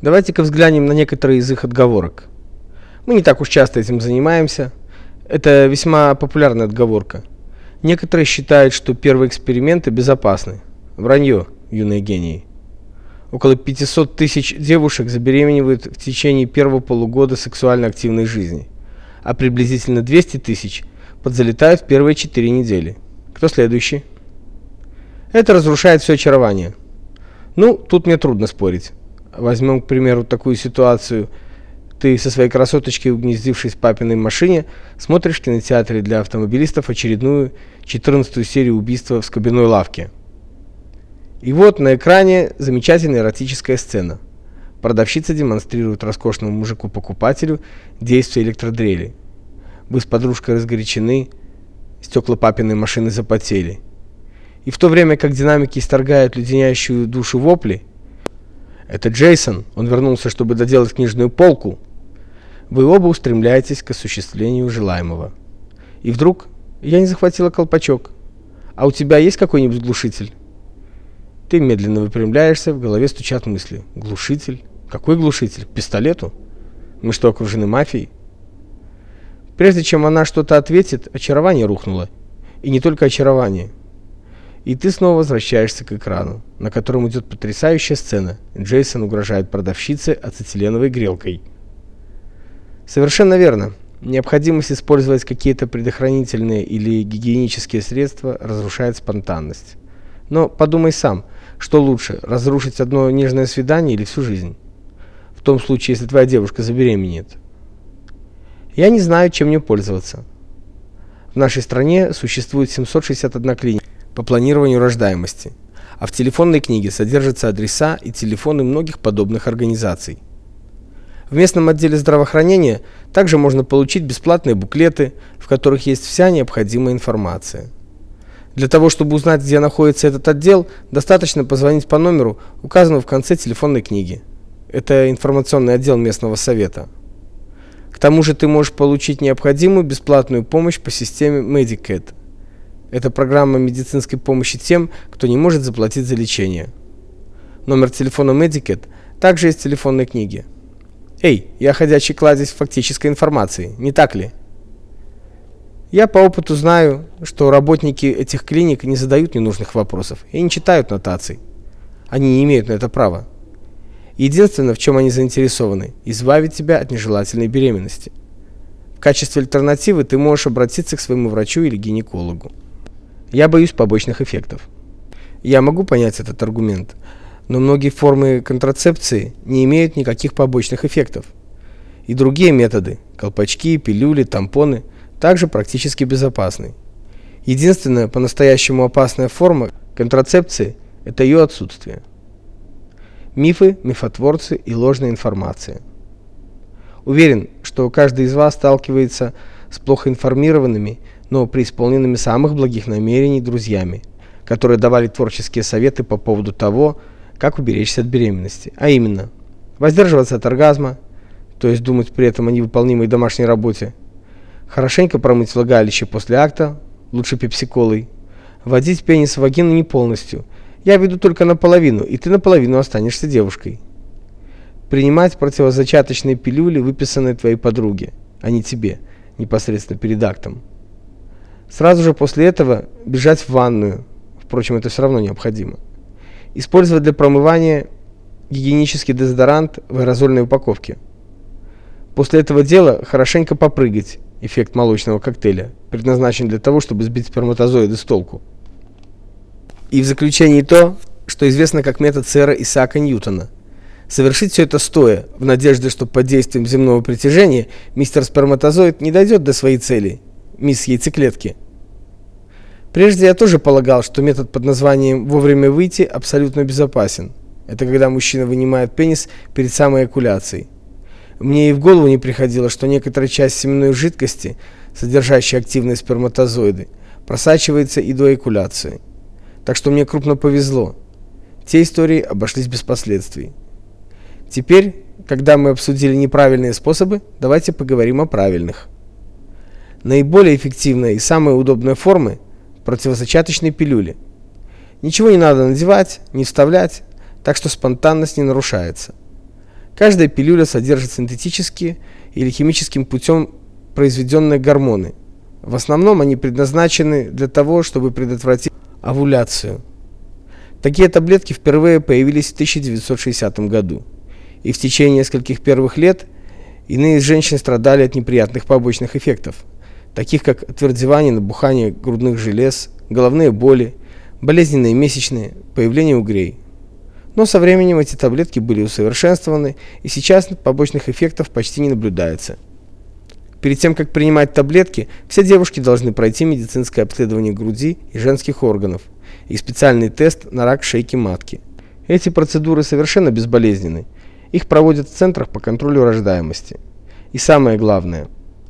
Давайте-ка взглянем на некоторые из их отговорок. Мы не так уж часто этим занимаемся. Это весьма популярная отговорка. Некоторые считают, что первые эксперименты безопасны. Вранье, юные гении. Около 500 тысяч девушек забеременевают в течение первого полугода сексуально активной жизни, а приблизительно 200 тысяч подзалетают в первые 4 недели. Кто следующий? Это разрушает все очарование. Ну, тут мне трудно спорить. Возьмем, к примеру, такую ситуацию. Ты со своей красоточкой, угнездившись в папиной машине, смотришь в кинотеатре для автомобилистов очередную 14-ю серию убийства в скобяной лавке. И вот на экране замечательная эротическая сцена. Продавщица демонстрирует роскошному мужику-покупателю действие электродрели. Вы с подружкой разгорячены, стекла папиной машины запотели. И в то время как динамики исторгают леденящую душу вопли, это Джейсон, он вернулся, чтобы доделать книжную полку. Вы оба устремляетесь к осуществлению желаемого. И вдруг я не захватила колпачок. А у тебя есть какой-нибудь глушитель? Ты медленно выпрямляешься, в голове стучат мысли. Глушитель? Какой глушитель? Пистолету? Мы что, окружены мафией? Прежде чем она что-то ответит, очарование рухнуло. И не только очарование. И ты снова возвращаешься к экрану, на котором идет потрясающая сцена. Джейсон угрожает продавщице ацетиленовой грелкой. Совершенно верно. Необходимость использовать какие-то предохранительные или гигиенические средства разрушает спонтанность. Но подумай сам, что лучше, разрушить одно нежное свидание или всю жизнь? В том случае, если твоя девушка забеременеет. Я не знаю, чем мне пользоваться. В нашей стране существует 761 клиника по планированию рождаемости, а в телефонной книге содержатся адреса и телефоны многих подобных организаций. В местном отделе здравоохранения также можно получить бесплатные буклеты, в которых есть вся необходимая информация. Для того, чтобы узнать, где находится этот отдел, достаточно позвонить по номеру, указанному в конце телефонной книги. Это информационный отдел местного совета. К тому же ты можешь получить необходимую бесплатную помощь по системе Medicaid. Это программа медицинской помощи тем, кто не может заплатить за лечение. Номер телефона Medicaid также есть в телефонной книге. Эй, я ходячий кладезь фактической информации, не так ли? Я по опыту знаю, что работники этих клиник не задают ненужных вопросов и не читают нотаций. Они не имеют на это права. Единственное, в чем они заинтересованы избавить тебя от нежелательной беременности. В качестве альтернативы ты можешь обратиться к своему врачу или гинекологу. Я боюсь побочных эффектов. Я могу понять этот аргумент, но многие формы контрацепции не имеют никаких побочных эффектов. И другие методы колпачки, пилюли, тампоны также практически безопасны. Единственная по-настоящему опасная форма контрацепции это ее отсутствие. Мифы, мифотворцы и ложная информация. Уверен, что каждый из вас сталкивается с плохо информированными но преисполненными самых благих намерений друзьями, которые давали творческие советы по поводу того, как уберечься от беременности, а именно воздерживаться от оргазма, то есть думать при этом о невыполнимой домашней работе, хорошенько промыть влагалище после акта, лучше пепсиколой, вводить пенис в вагину не полностью, я веду только наполовину, и ты наполовину останешься девушкой. Принимать противозачаточные пилюли, выписанные твоей подруге, а не тебе, непосредственно перед актом. Сразу же после этого бежать в ванную. Впрочем, это все равно необходимо. Использовать для промывания гигиенический дезодорант в аэрозольной упаковке. После этого дела хорошенько попрыгать. Эффект молочного коктейля предназначен для того, чтобы сбить сперматозоиды с толку. И в заключение то, что известно как метод сэра Исаака Ньютона. Совершить все это стоя, в надежде, что под действием земного притяжения мистер сперматозоид не дойдет до своей цели мисс яйцеклетки. Прежде я тоже полагал, что метод под названием «вовремя выйти» абсолютно безопасен. Это когда мужчина вынимает пенис перед самой эякуляцией. Мне и в голову не приходило, что некоторая часть семенной жидкости, содержащая активные сперматозоиды, просачивается и до эякуляции. Так что мне крупно повезло. Те истории обошлись без последствий. Теперь, когда мы обсудили неправильные способы, давайте поговорим о правильных наиболее эффективная и самая удобная формы противозачаточной пилюли. Ничего не надо надевать, не вставлять, так что спонтанность не нарушается. Каждая пилюля содержит синтетические или химическим путем произведенные гормоны. В основном они предназначены для того, чтобы предотвратить овуляцию. Такие таблетки впервые появились в 1960 году. И в течение нескольких первых лет иные женщины страдали от неприятных побочных эффектов, таких как отвердевание, набухание грудных желез, головные боли, болезненные месячные, появление угрей. Но со временем эти таблетки были усовершенствованы, и сейчас побочных эффектов почти не наблюдается. Перед тем, как принимать таблетки, все девушки должны пройти медицинское обследование груди и женских органов и специальный тест на рак шейки матки. Эти процедуры совершенно безболезненны. Их проводят в центрах по контролю рождаемости. И самое главное –